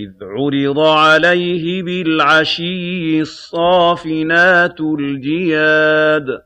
إِذْ عُرِضَ عَلَيْهِ بِالْعَشِيِّ الصَّافِنَاتُ الْجِيَادُ